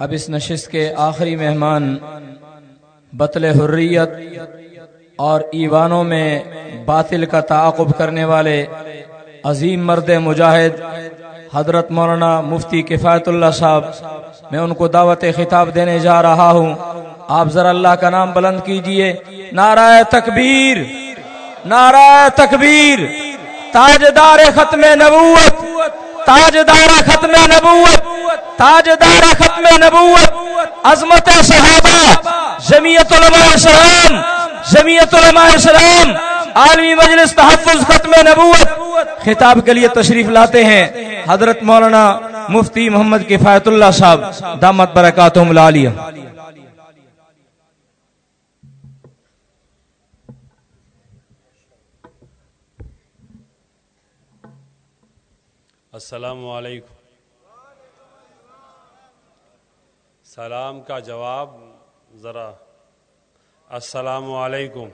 اب اس نشست کے آخری مہمان بطل حریت اور ایوانوں میں باطل کا تعاقب کرنے والے عظیم مرد مجاہد، حضرت مولانا مفتی کفایت اللہ صاحب، میں ان کو دعوت خطاب دینے جا رہا ہوں۔ آپ ذرا اللہ کا نام بلند کیجیے۔ نعرہ تکبیر نعرہ تکبیر۔ تاجدار ختم نبوت، تاجدار ختم نبوت۔ تاجدار ختم نبوت، عظمت صحابہ، جمعیت علماء اسلام جمعیت علماء اسلام عالمی مجلس تحفظ ختم نبوت، خطاب کے لیے تشریف لاتے ہیں حضرت مولانا مفتی محمد کفایت اللہ صاحب، دامت برکاتہم العالیہ۔ السلام علیکم۔ سلام کا جواب ذرا السلام علیکم۔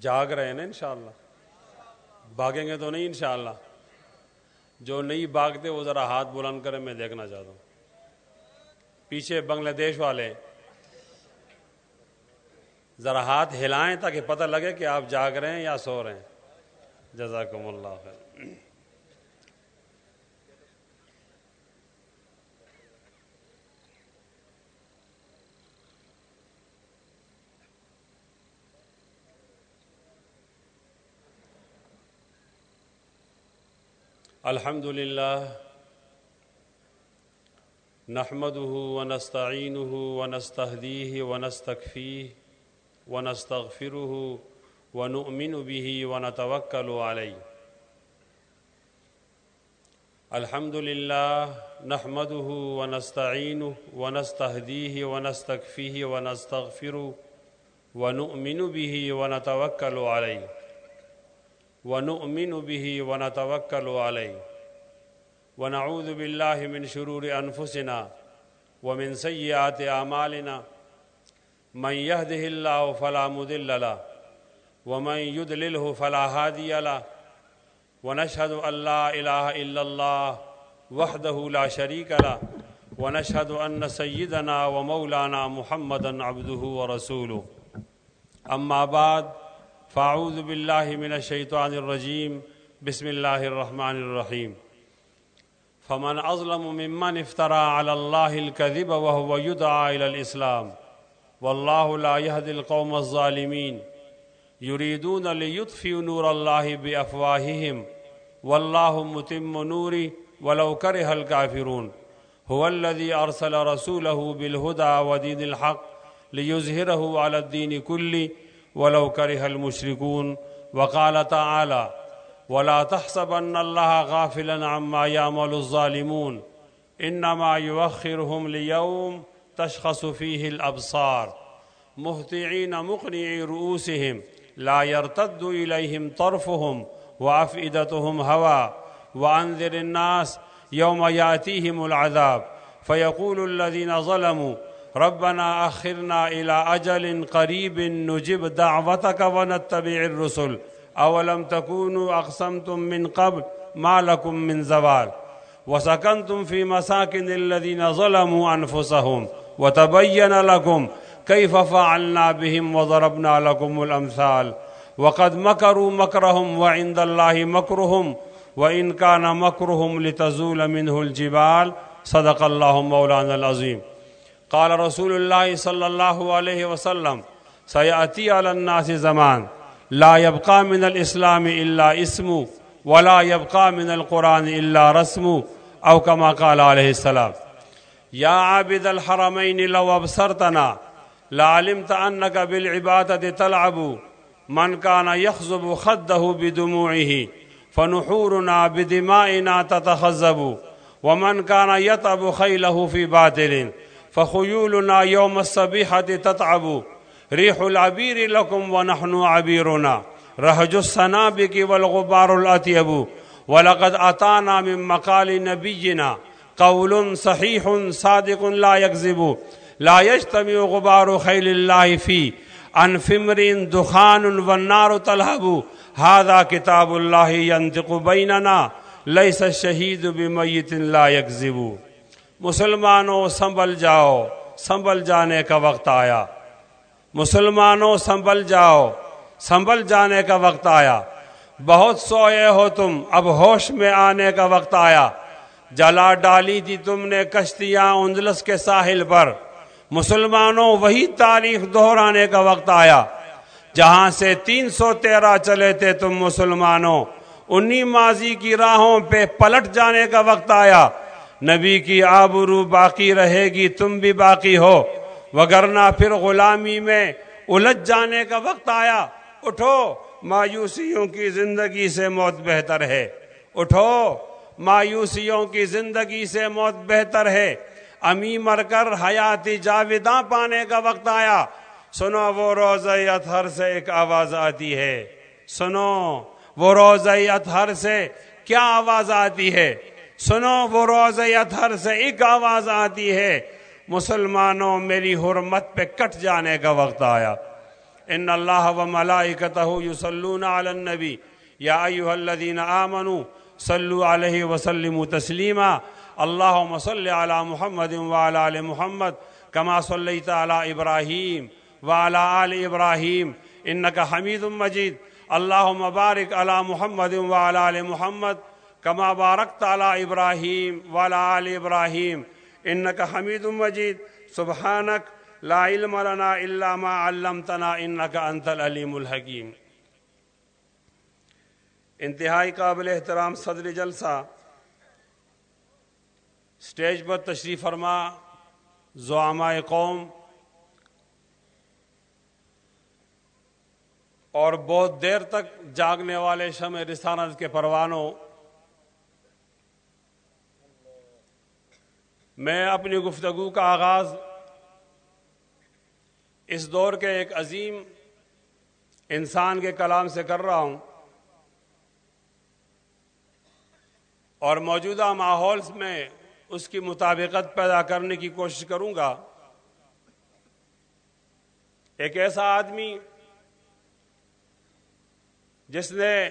جاگ رہے ہیں نا انشاءاللہ۔ بھاگیں گے تو نہیں انشاءاللہ۔ جو نہیں بھاگتے وہ ذرا ہاتھ بلند کرے میں دیکھنا چاہتا ہوں۔ پیچھے بنگلہ دیش والے، ذرا ہاتھ ہلائیں تاکہ پتہ لگے کہ آپ جاگ رہے ہیں یا سو رہے ہیں۔ جزاکم اللہ خیر۔ الحمد لله نحمده ونستعينه ونستهديه ونستكفيه ونستغفره ونؤمن به ونتوكل عليه. الحمد لله نحمده ونستعينه ونستهديه ونستكفيه ونستغفره ونؤمن به ونتوكل عليه. ونؤمن به ونتوكل عليه ونعوذ بالله من شرور أنفسنا ومن سيئات أعمالنا من يهده الله فلا مضل له ومن يضلله فلا هادي له. ونشهد أن لا إله إلا الله وحده لا شريك له. ونشهد أن سيدنا ومولانا محمدا عبده ورسوله. أما بعد فاعوذ بالله من الشيطان الرجيم. بسم الله الرحمن الرحيم. فمن أظلم ممن افترى على الله الكذب وهو يدعى إلى الإسلام. والله لا يهدي القوم الظالمين. يريدون ليطفئوا نور الله بأفواههم. والله متم نوري ولو كره الكافرون. هو الذي أرسل رسوله بالهدى ودين الحق ليظهره على الدين كله ولو كره المشركون وقال تعالى ولا تحسبن الله غافلا عما يعمل الظالمون إنما يوخرهم ليوم تشخص فيه الأبصار مهطعين مقنعي رؤوسهم لا يرتد إليهم طرفهم وأفئدتهم هوى وأنذر الناس يوم يأتيهم العذاب فيقول الذين ظلموا ربنا أخرنا إلى أجل قريب نجب دعوتك ونتبع الرسل. أولم تكونوا أقسمتم من قبل؟ ما لكم من زوال. وسكنتم في مساكن الذين ظلموا أنفسهم. وتبين لكم كيف فعلنا بهم وضربنا لكم الأمثال. وقد مكروا مكرهم وعند الله مكرهم. وإن كان مكرهم لتزول منه الجبال. صدق الله مولانا العظيم. قال رسول الله صلى الله عليه وسلم سيأتي على الناس زمان لا يبقى من الإسلام إلا اسم ولا يبقى من القرآن إلا رسم أو كما قال عليه السلام. يا عابد الحرمين لو أبصرتنا لعلمت أنك بالعبادة تلعب من كان يخزب خده بدموعه فنحورنا بدمائنا تتخزب ومن كان يطب خيله في باطل فخيولنا يوم الصبيحة تتعب. ريح العبير لكم ونحن عبيرنا. رهج السنابك والغبار الأطيب. ولقد أتانا من مقال نبينا. قول صحيح صادق لا يكذب. لا يجتمع غبار خيل الله فيه عن فمر دخان والنار تلهب. هذا كتاب الله ينطق بيننا. ليس الشهيد بميت لا يكذب. مسلمانوں سنبھل جاؤ، سنبھل جانے کا وقت آیا۔ مسلمانوں سنبھل جاؤ، سنبھل جانے کا وقت آیا۔ بہت سوئے ہو تم، اب ہوش میں آنے کا وقت آیا۔ جلا ڈالی تھی تم نے کشتیاں اندلس کے ساحل پر۔ مسلمانوں وہی تاریخ دہرانے کا وقت آیا۔ جہاں سے تین سو تیرہ چلے تھے تم مسلمانوں انی ماضی کی راہوں پہ پلٹ جانے کا وقت آیا۔ نبی کی آبرو باقی رہے گی، تم بھی باقی ہو۔ وگرنہ پھر غلامی میں الجھ جانے کا وقت آیا۔ اٹھو، مایوسیوں کی زندگی سے موت بہتر ہے۔ اٹھو، مایوسیوں کی زندگی سے موت بہتر ہے۔ امی مر کر حیاتی جاویداں پانے کا وقت آیا۔ سنو، وہ روز اتھر سے ایک آواز آتی ہے۔ سنو، وہ روز اتھر سے کیا آواز آتی ہے؟ سنو وہ روز اتھر سے ایک آواز آتی ہے، مسلمانوں میری حرمت پہ کٹ جانے کا وقت آیا۔ ان اللہ و ملائکتہ یسلون علی النبی۔ یا ایوہ الذین آمنوا صلو علیہ وسلم تسلیما۔ اللہم صلی علی محمد وعلی آل محمد کما صلیت علی ابراہیم وعلی آل ابراہیم۔ انکا حمید مجید۔ اللہم بارک علی محمد وعلی آل محمد۔ کما بارکت علی ابراہیم وعلی آل ابراہیم انکا حمید مجید سبحانک لا علم لنا الا ما علمتنا انکا انت العلیم الحکیم انتہائی قابل احترام صدر جلسہ، سٹیج پر تشریف فرما، زعماء قوم، اور بہت دیر تک جاگنے والے شمع رسانت کے پروانوں میں اپنی گفتگو کا آغاز اس دور کے ایک عظیم انسان کے کلام سے کر رہا ہوں اور موجودہ ماحول میں اس کی مطابقت پیدا کرنے کی کوشش کروں گا۔ ایک ایسا آدمی جس نے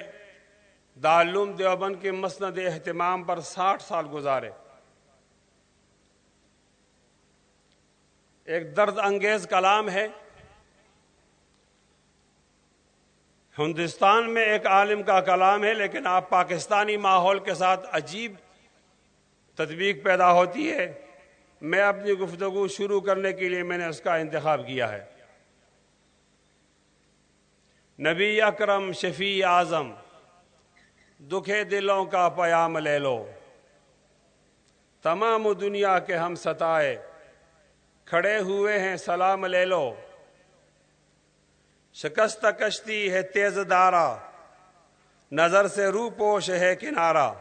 دارالعلوم دیوبند کے مسند اہتمام پر ساٹھ سال گزارے۔ ایک درد انگیز کلام ہے۔ ہندوستان میں ایک عالم کا کلام ہے، لیکن آپ پاکستانی ماحول کے ساتھ عجیب تطبیق پیدا ہوتی ہے۔ میں اپنی گفتگو شروع کرنے کے لیے میں نے اس کا انتخاب کیا ہے۔ نبی اکرم شفیع اعظم، دکھے دلوں کا پیام لے لو۔ تمام دنیا کے ہم ستائے۔ کھڑے ہوئے ہیں، سلام لے لو۔ شکست کشتی ہے تیز دارا۔ نظر سے رو پوش ہے کنارا۔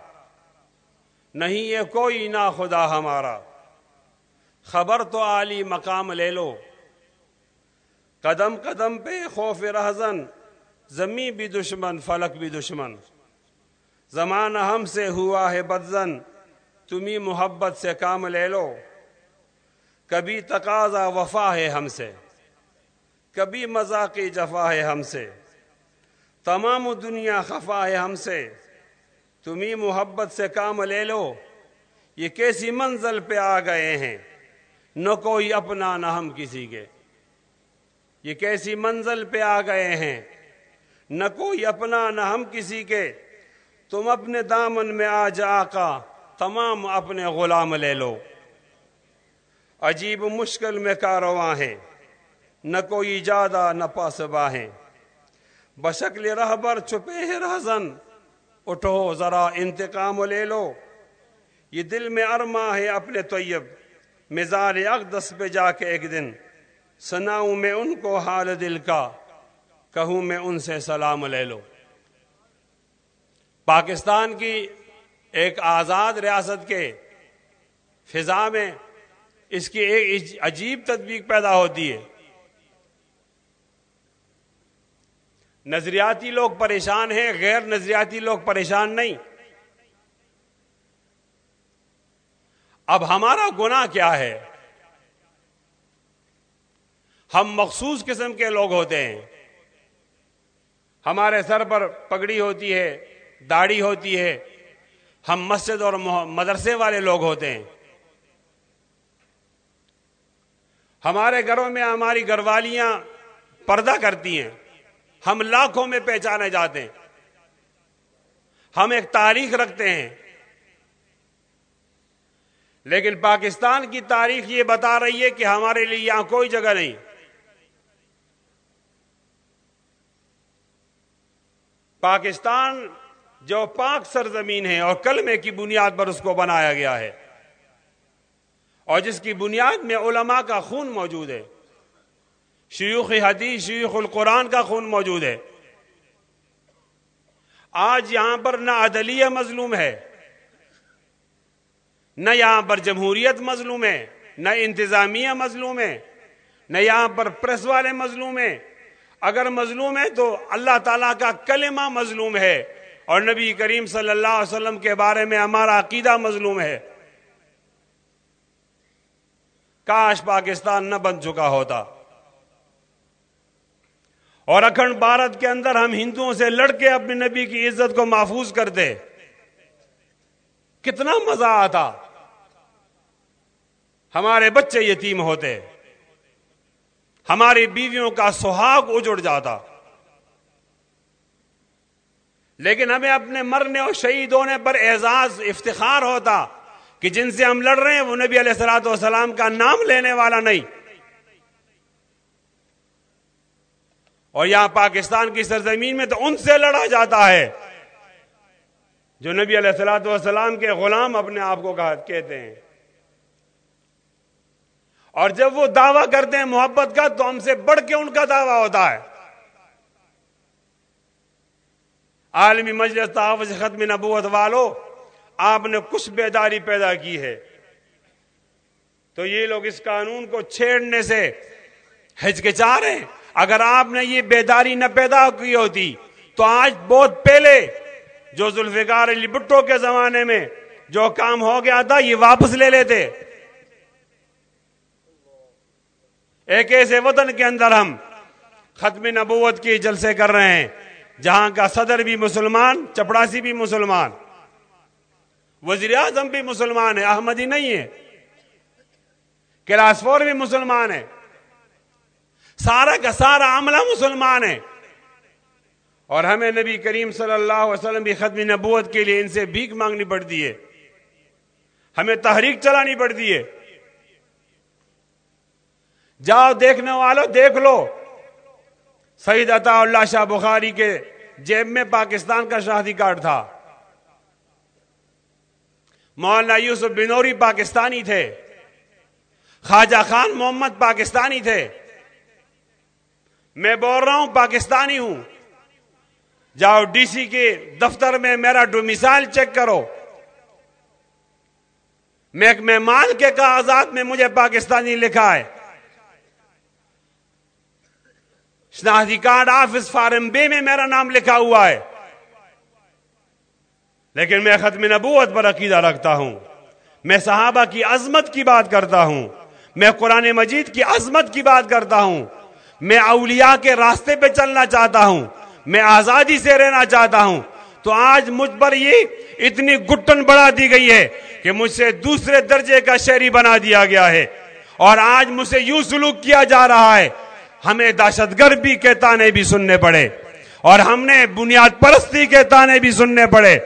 نہیں یہ کوئی نہ خدا ہمارا۔ خبر تو عالی مقام لے لو۔ قدم قدم پہ خوف رہزن زمیں بھی دشمن، فلک بھی دشمن۔ زمانہ ہم سے ہوا ہے بدزن، تمہیں محبت سے کام لے لو۔ کبھی تقاضا وفا ہے ہم سے، کبھی مذاقی جفا ہے ہم سے، تمام دنیا خفا ہے ہم سے، تمہیں محبت سے کام لے لو، یہ کیسی منزل پہ آ گئے ہیں؟ نہ کوئی اپنا، نہ ہم کسی کے۔ یہ کیسی منزل پہ آ گئے ہیں؟ نہ کوئی اپنا، نہ ہم کسی کے۔ تم اپنے دامن میں آ جا کا تمام اپنے غلام لے لو۔ عجیب مشکل میں کارواں ہیں، نہ کوئی جادہ، نہ پاسبا ہیں۔ بشکل رہبر چھپے ہیں رہزن، اٹھو ذرا انتقام لے لو۔ یہ دل میں ارما ہے اپنے طیب، مزار اقدس پہ جا کے ایک دن۔ سناؤں میں ان کو حال دل کا، کہوں میں ان سے سلام لے لو۔ پاکستان کی ایک آزاد ریاست کے فضا میں اس کی ایک عجیب تدبیق پیدا ہوتی ہے۔ نظریاتی لوگ پریشان ہیں، غیر نظریاتی لوگ پریشان نہیں۔ اب ہمارا گناہ کیا ہے؟ ہم مخصوص قسم کے لوگ ہوتے ہیں۔ ہمارے سر پر پگڑی ہوتی ہے، داڑھی ہوتی ہے۔ ہم مسجد اور مدرسے والے لوگ ہوتے ہیں۔ ہمارے گھروں میں ہماری گھر والیاں پردہ کرتی ہیں۔ ہم لاکھوں میں پہچانے جاتے ہیں۔ ہم ایک تاریخ رکھتے ہیں۔ لیکن پاکستان کی تاریخ یہ بتا رہی ہے کہ ہمارے لیے یہاں کوئی جگہ نہیں۔ پاکستان جو پاک سرزمین ہے اور کلمے کی بنیاد پر اس کو بنایا گیا ہے۔ اور جس کی بنیاد میں علماء کا خون موجود ہے۔ شیوخ حدیث، شیوخ القرآن کا خون موجود ہے۔ آج یہاں پر نہ عدلیہ مظلوم ہے، نہ یہاں پر جمہوریت مظلوم ہے، نہ انتظامیہ مظلوم ہے، نہ یہاں پر پریس والے مظلوم ہیں۔ اگر مظلوم ہے تو اللہ تعالیٰ کا کلمہ مظلوم ہے اور نبی کریم صلی اللہ علیہ وسلم کے بارے میں ہمارا عقیدہ مظلوم ہے۔ کاش پاکستان نہ بن چکا ہوتا۔ اور اکھنڈ بھارت کے اندر ہم ہندوؤں سے لڑ کے اپنے نبی کی عزت کو محفوظ کرتے۔ کتنا مزہ آتا۔ ہمارے بچے یتیم ہوتے۔ ہماری بیویوں کا سہاگ اجڑ جاتا۔ لیکن ہمیں اپنے مرنے اور شہید ہونے پر اعزاز، افتخار ہوتا۔ کہ جن سے ہم لڑ رہے ہیں، وہ نبی علیہ السلاۃ والسلام کا نام لینے والا نہیں۔ اور یہاں پاکستان کی سرزمین میں تو ان سے لڑا جاتا ہے۔ جو نبی علیہ السلاۃ والسلام کے غلام اپنے آپ کو کہتے ہیں۔ اور جب وہ دعویٰ کرتے ہیں محبت کا، تو ہم سے بڑھ کے ان کا دعویٰ ہوتا ہے۔ عالمی مجلس تحفظ ختم نبوت والو آپ نے کچھ بیداری پیدا کی ہے؟ تو یہ لوگ اس قانون کو چھیڑنے سے ہچکچا رہے ہیں۔ اگر آپ نے یہ بیداری نہ پیدا کی ہوتی، تو آج بہت پہلے جو ذوالفقار علی بٹو کے زمانے میں جو کام ہو گیا تھا، یہ واپس لے لیتے۔ ایک ایسے وطن کے اندر ہم ختم نبوت کی جلسے کر رہے ہیں، جہاں کا صدر بھی مسلمان، چپڑاسی بھی مسلمان۔ وزیر اعظم بھی مسلمان ہے، احمدی نہیں ہے۔ کلاسفور بھی مسلمان ہے۔ سارا کا سارا عملہ مسلمان ہے۔ اور ہمیں نبی کریم صلی اللہ علیہ وسلم بھی ختم نبوت کے لیے ان سے بھیک مانگنی پڑتی ہے۔ ہمیں تحریک چلانی پڑتی ہے۔ جاؤ دیکھنے والوں دیکھ لو۔ سعید عطا اللہ شاہ بخاری کے جیب میں پاکستان کا شاہدی کارڈ تھا۔ مولانا یوسف بنوری پاکستانی تھے۔ خواجہ خان محمد پاکستانی تھے۔ میں بول رہا ہوں پاکستانی ہوں۔ جاؤ ڈی سی کے دفتر میں میرا ڈومیسائل چیک کرو۔ میں ایک مہمان کے کاغذات میں مجھے پاکستانی لکھا ہے۔ شناختی کارڈ آفس فارم بے میں میرا نام لکھا ہوا ہے۔ لیکن میں ختم نبوت پر عقیدہ رکھتا ہوں۔ میں صحابہ کی عظمت کی بات کرتا ہوں۔ میں قرآن مجید کی عظمت کی بات کرتا ہوں۔ میں اولیاء کے راستے پہ چلنا چاہتا ہوں۔ میں آزادی سے رہنا چاہتا ہوں۔ تو آج مجھ پر یہ اتنی گٹن بڑھا دی گئی ہے کہ مجھ سے دوسرے درجے کا شہری بنا دیا گیا ہے۔ اور آج مجھ سے یوں سلوک کیا جا رہا ہے۔ ہمیں دہشت گرد بھی کے تانے بھی سننے پڑے۔ اور ہم نے بنیاد پرستی کے تانے بھی سننے پڑے۔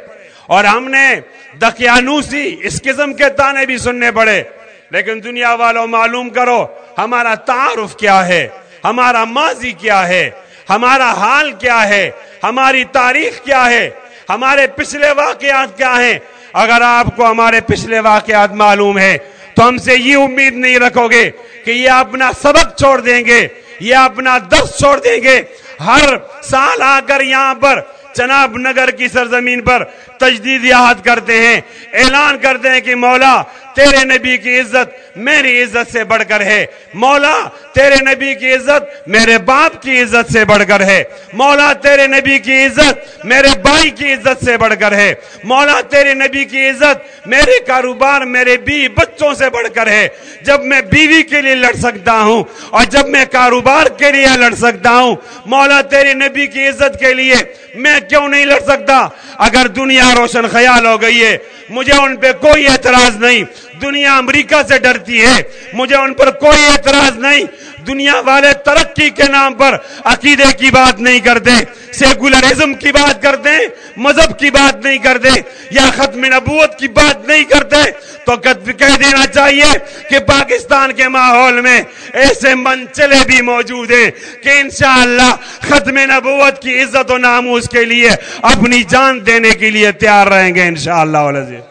اور ہم نے دقیانوسی اس قسم کے تانے بھی سننے پڑے۔ لیکن دنیا والوں معلوم کرو، ہمارا تعارف کیا ہے؟ ہمارا ماضی کیا ہے؟ ہمارا حال کیا ہے؟ ہماری تاریخ کیا ہے؟ ہمارے پچھلے واقعات کیا ہیں؟ اگر آپ کو ہمارے پچھلے واقعات معلوم ہے تو ہم سے یہ امید نہیں رکھو گے کہ یہ اپنا سبق چھوڑ دیں گے، یہ اپنا درس چھوڑ دیں گے۔ ہر سال آ کر یہاں پر چناب نگر کی سرزمین پر تجدید یاد کرتے ہیں اعلان کرتے ہیں کہ مولا تیرے نبی کی عزت میری عزت سے بڑھ کر ہے۔ مولا، تیرے نبی کی عزت میرے باپ کی عزت سے بڑھ کر ہے۔ مولا، تیرے نبی کی عزت میرے بھائی کی عزت سے بڑھ کر ہے۔ مولا، تیرے نبی کی عزت میرے کاروبار، میرے بی بچوں سے بڑھ کر ہے۔ جب میں بیوی کے لیے لڑ سکتا ہوں اور جب میں کاروبار کے لیے لڑ سکتا ہوں، مولا، تیرے نبی کی عزت کے لیے میں کیوں نہیں لڑ سکتا؟ اگر دنیا روشن خیال ہو گئی ہے مجھے ان پہ کوئی اعتراض نہیں۔ دنیا امریکہ سے ڈرتی ہے۔ مجھے ان پر کوئی اعتراض نہیں۔ دنیا والے ترقی کے نام پر عقیدے کی بات نہیں کرتے، سیکولرزم کی بات کرتے، مذہب کی بات نہیں کرتے یا ختم نبوت کی بات نہیں کرتے۔ تو کہہ دینا چاہیے کہ پاکستان کے ماحول میں ایسے منچلے بھی موجود ہیں کہ انشاءاللہ ختم نبوت کی عزت و ناموس کے لیے اپنی جان دینے کے لیے تیار رہیں گے انشاءاللہ شاء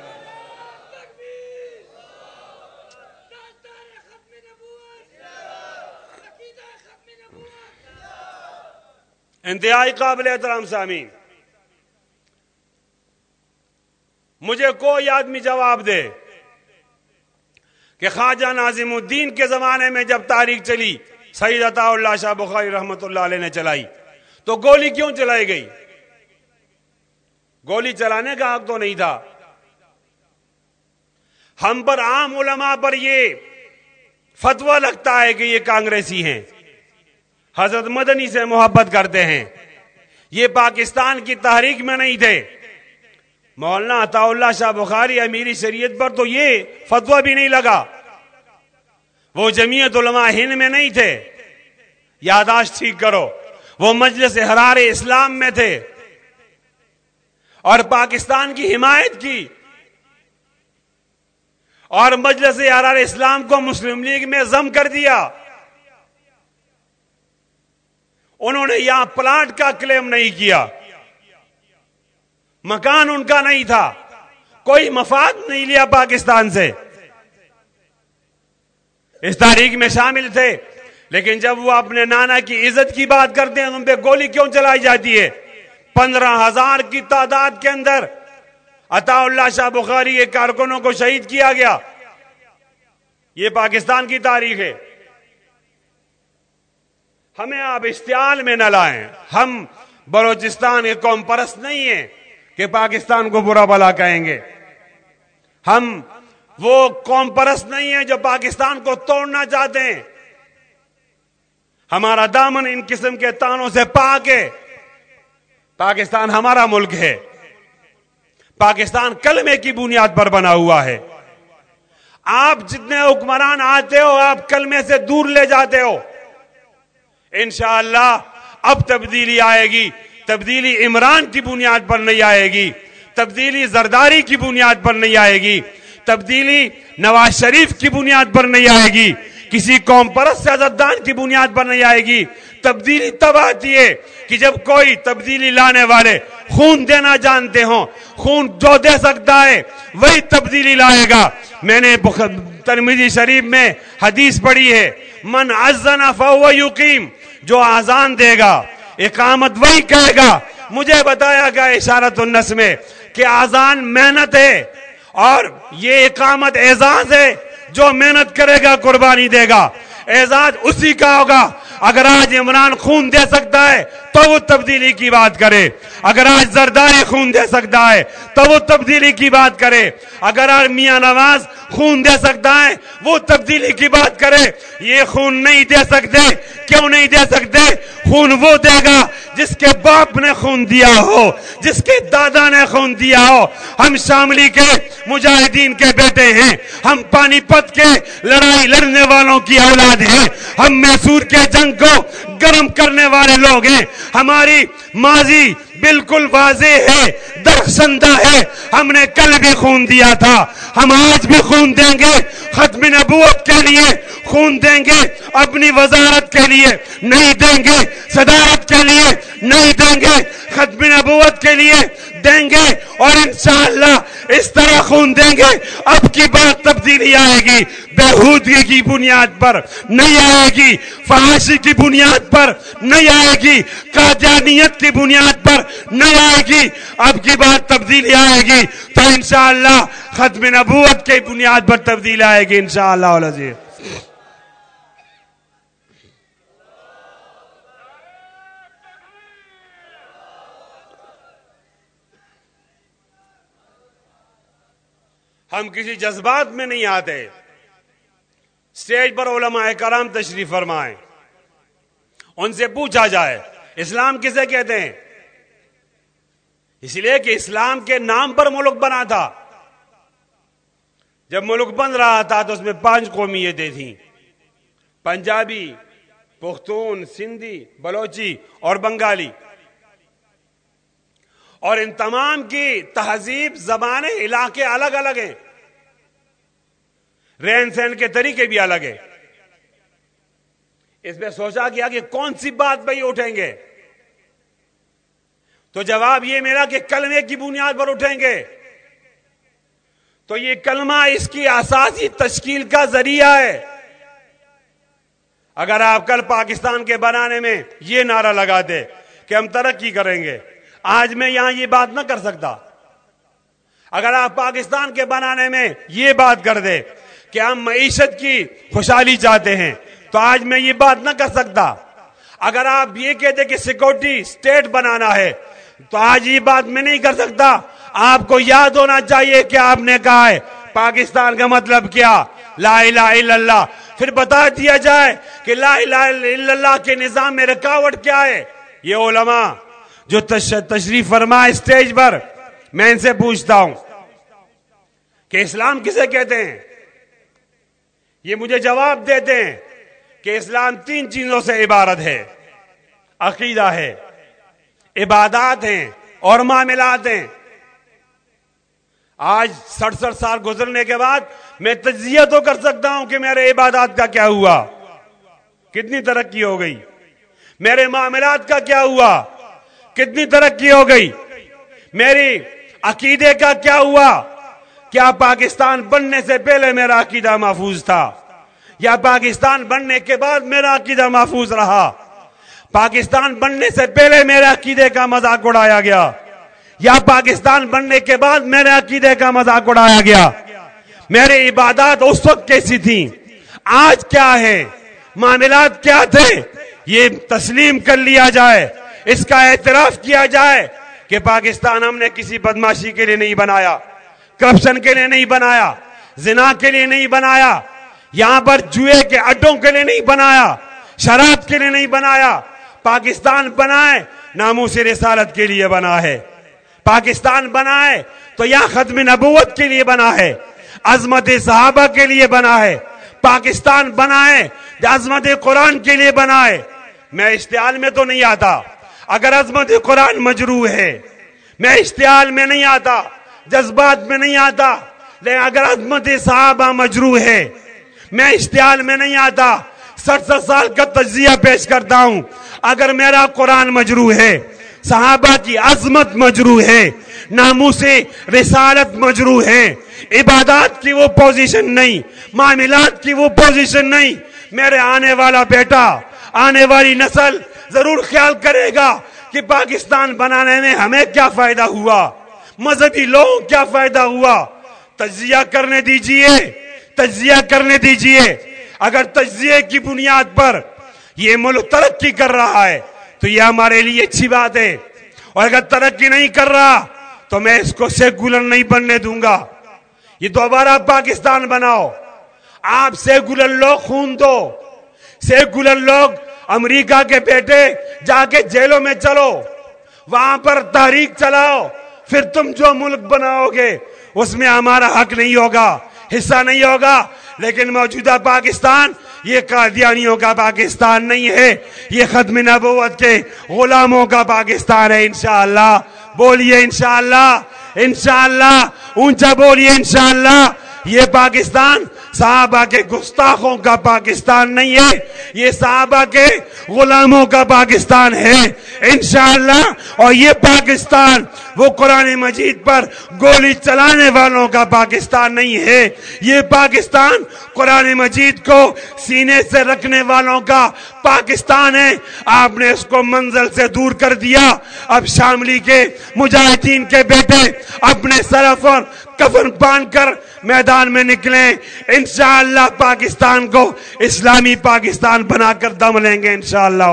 انتہائی قابل احترام سامین مجھے کوئی آدمی جواب دے کہ خواجہ ناظم الدین کے زمانے میں جب تاریخ چلی سعید عطا اللہ شاہ بخاری رحمت اللہ علیہ نے چلائی، تو گولی کیوں چلائی گئی؟ گولی چلانے کا حق تو نہیں تھا۔ ہم پر عام علماء پر یہ فتوہ لگتا ہے کہ یہ کانگریسی ہیں۔ حضرت مدنی سے محبت کرتے ہیں۔ یہ پاکستان کی تحریک میں نہیں تھے۔ مولانا عطا اللہ شاہ بخاری امیری شریعت پر تو یہ فتوہ بھی نہیں لگا۔ وہ جمعیت علماء ہند میں نہیں تھے۔ یاداشت ٹھیک کرو۔ وہ مجلس حرار اسلام میں تھے۔ اور پاکستان کی حمایت کی۔ اور مجلس حرار اسلام کو مسلم لیگ میں ضم کر دیا۔ انہوں نے یہاں پلانٹ کا کلیم نہیں کیا۔ مکان ان کا نہیں تھا۔ کوئی مفاد نہیں لیا پاکستان سے۔ اس تاریخ میں شامل تھے۔ لیکن جب وہ اپنے نانا کی عزت کی بات کرتے ہیں ان پہ گولی کیوں چلائی جاتی ہے؟ پندرہ ہزار کی تعداد کے اندر عطا اللہ شاہ بخاری کے کارکنوں کو شہید کیا گیا۔ یہ پاکستان کی تاریخ ہے۔ ہمیں آپ اشتعال میں نہ لائیں۔ ہم بلوچستان کے قوم پرست نہیں ہیں کہ پاکستان کو برا بلا کہیں گے۔ ہم وہ قوم پرست نہیں ہیں جو پاکستان کو توڑنا چاہتے ہیں۔ ہمارا دامن ان قسم کے تانوں سے پاک ہے۔ پاکستان ہمارا ملک ہے۔ پاکستان کلمے کی بنیاد پر بنا ہوا ہے۔ آپ جتنے حکمران آتے ہو، آپ کلمے سے دور لے جاتے ہو۔ انشاءاللہ اب تبدیلی آئے گی۔ تبدیلی عمران کی بنیاد پر نہیں آئے گی۔ تبدیلی زرداری کی بنیاد پر نہیں آئے گی۔ تبدیلی نواز شریف کی بنیاد پر نہیں آئے گی۔ کسی قوم پرست سیاستدان کی بنیاد پر نہیں آئے گی۔ تبدیلی تب آتی ہے کہ جب کوئی تبدیلی لانے والے خون دینا جانتے ہوں، خون جو دے سکتا ہے، وہی تبدیلی لائے گا۔ میں نے ترمیزی شریف میں حدیث پڑھی ہے، من ازن فهو یقیم جو آزان دے گا، اقامت وہی کہے گا۔ مجھے بتایا گیا اشارت النس میں کہ آزان محنت ہے اور یہ اقامت اعزاز ہے جو محنت کرے گا، قربانی دے گا۔ اعزاز اسی کا ہوگا۔ اگر آج عمران خون دے سکتا ہے تو وہ تبدیلی کی بات کرے۔ اگر آج زرداری خون دے سکتا ہے، تو وہ تبدیلی کی بات کرے۔ اگر آج میاں نواز خون دے سکتا ہے، وہ تبدیلی کی بات کرے۔ یہ خون نہیں دے سکتے، کیوں نہیں دے سکتے؟ خون وہ دے گا جس کے باپ نے خون دیا ہو، جس کے دادا نے خون دیا ہو۔ ہم شاملی کے مجاہدین کے بیٹے ہیں، ہم پانی پت کے لڑائی لڑنے والوں کی اولاد ہیں۔ ہم میسور کے جنگ کو گرم کرنے والے لوگ ہیں۔ ہماری ماضی بالکل واضح ہے درخسندہ ہے۔ ہم نے کل بھی خون دیا تھا، ہم آج بھی خون دیں گے۔ ختم نبوت کے لیے خون دیں گے، اپنی وزارت کے لیے نہیں دیں گے، صدارت کے لیے نہیں دیں گے۔ ختم نبوت کے لیے دیں گے اور انشاءاللہ اس طرح خون دیں گے، اب کی بات تبدیلی آئے گی، بےحودگی کی بنیاد پر نہیں آئے گی، فحاشی کی بنیاد پر نہیں آئے گی، قادیانیت کی بنیاد پر نہیں آئے گی، اب کی بات تبدیلی آئے گی، تو انشاءاللہ ختم نبوت کی بنیاد پر تبدیل آئے گی انشاءاللہ العزیز ہم کسی جذبات میں نہیں آتے۔ اسٹیج پر علماء کرام تشریف فرمائیں۔ ان سے پوچھا جائے، اسلام کسے کہتے ہیں؟ اس لیے کہ اسلام کے نام پر ملک بنا تھا۔ جب ملک بن رہا تھا تو اس میں پانچ قومیتیں تھیں۔ پنجابی، پختون، سندھی، بلوچی اور بنگالی۔ اور ان تمام کی تہذیب زبانیں علاقے الگ الگ ہیں۔ رہن سہن کے طریقے بھی الگ ہیں۔ اس میں سوچا گیا کہ کون سی بات بھائی اٹھیں گے؟ تو جواب یہ میرا کہ کلمے کی بنیاد پر اٹھیں گے۔ تو یہ کلمہ اس کی اساسی تشکیل کا ذریعہ ہے۔ اگر آپ کل پاکستان کے بنانے میں یہ نعرہ لگا دے کہ ہم ترقی کریں گے آج میں یہاں یہ بات نہ کر سکتا۔ اگر آپ پاکستان کے بنانے میں یہ بات کر دے کہ ہم معیشت کی خوشحالی چاہتے ہیں، تو آج میں یہ بات نہ کر سکتا۔ اگر آپ یہ کہتے کہ سیکورٹی سٹیٹ بنانا ہے، تو آج یہ بات میں نہیں کر سکتا۔ آپ کو یاد ہونا چاہیے کہ آپ نے کہا ہے، پاکستان کا مطلب کیا؟ لا الہ الا اللہ۔ پھر بتا دیا جائے کہ لا الہ الا اللہ کے نظام میں رکاوٹ کیا ہے؟ یہ علماء۔ جو تشریف فرما اسٹیج پر، میں ان سے پوچھتا ہوں کہ اسلام کسے کہتے ہیں؟ یہ مجھے جواب دیتے ہیں کہ اسلام تین چیزوں سے عبارت ہے، عقیدہ ہے، عبادات ہیں اور معاملات ہیں۔ آج سڑسٹھ سال گزرنے کے بعد میں تجزیہ تو کر سکتا ہوں کہ میرے عبادات کا کیا ہوا۔ کتنی ترقی ہو گئی۔ میرے معاملات کا کیا ہوا۔ کتنی ترقی ہو گئی؟ میری عقیدے کا کیا ہوا؟ کیا پاکستان بننے سے پہلے میرا عقیدہ محفوظ تھا؟ یا پاکستان بننے کے بعد میرا عقیدہ محفوظ رہا؟ پاکستان بننے سے پہلے میرے عقیدے کا مذاق اڑایا گیا؟ یا پاکستان بننے کے بعد میرے عقیدے کا مذاق اڑایا گیا؟ میرے عبادات اس وقت کیسی تھی آج کیا ہے؟ معاملات کیا تھے؟ یہ تسلیم کر لیا جائے۔ اس کا اعتراف کیا جائے کہ پاکستان ہم نے کسی بدماشی کے لیے نہیں بنایا، کرپشن کے لیے نہیں بنایا، زنا کے لیے نہیں بنایا، یہاں پر جوئے کے اڈوں کے لیے نہیں بنایا، شراب کے لیے نہیں بنایا، پاکستان بنائے ناموں سے رسالت کے لیے بنا ہے۔ پاکستان بنائے تو یہاں ختم نبوت کے لیے بنا ہے، عظمت صحابہ کے لیے بنا ہے۔ پاکستان بنائے، عظمت قرآن کے لیے بنائے میں اشتعال میں تو نہیں آتا۔ اگر عظمت قرآن مجروح ہے، میں اشتعال میں نہیں آتا، جذبات میں نہیں آتا، لیکن اگر عظمت صحابہ مجروح ہے، میں اشتعال میں نہیں آتا، سٹھ سال کا تجزیہ پیش کرتا ہوں، اگر میرا قرآن مجروح ہے، صحابہ کی عظمت مجروح ہے نامو سے رسالت مجروح ہے، عبادات کی وہ پوزیشن نہیں، معاملات کی وہ پوزیشن نہیں، میرے آنے والا بیٹا، آنے والی نسل ضرور خیال کرے گا کہ پاکستان بنانے میں ہمیں کیا فائدہ ہوا۔ مذہبی لوگوں کیا فائدہ ہوا۔ تجزیہ کرنے دیجیے۔ تجزیہ کرنے دیجیے۔ اگر تجزیے کی بنیاد پر یہ ملک ترقی کر رہا ہے، تو یہ ہمارے لیے اچھی بات ہے۔ اور اگر ترقی نہیں کر رہا، تو میں اس کو سیکولر نہیں بننے دوں گا۔ یہ دوبارہ پاکستان بناؤ۔ آپ سیکولر لوگ خون دو۔ سیکولر لوگ امریکہ کے بیٹے جا کے جیلوں میں چلو، وہاں پر تحریک چلاؤ، پھر تم جو ملک بناؤ گے، اس میں ہمارا حق نہیں ہوگا، حصہ نہیں ہوگا۔ لیکن موجودہ پاکستان، یہ قادیانیوں کا پاکستان نہیں ہے، یہ ختم نبوت کے غلاموں کا پاکستان ہے، انشاءاللہ۔ بولیے انشاءاللہ انشاءاللہ، اونچا بولیے انشاءاللہ۔ یہ پاکستان صحابہ کے گستاخوں کا پاکستان نہیں ہے، یہ صحابہ کے غلاموں کا پاکستان ہے۔ انشاءاللہ، اور یہ پاکستان، وہ قرآن مجید پر گولی چلانے والوں کا پاکستان نہیں ہے۔ یہ پاکستان قرآن مجید کو سینے سے رکھنے والوں کا پاکستان ہے۔ آپ نے اس کو منزل سے دور کر دیا۔ اب شاملی کے مجاہدین کے بیٹے اپنے سرف اور کفن پان کر میدان میں نکلیں، انشاءاللہ پاکستان کو اسلامی پاکستان بنا کر دم لیں گے انشاءاللہ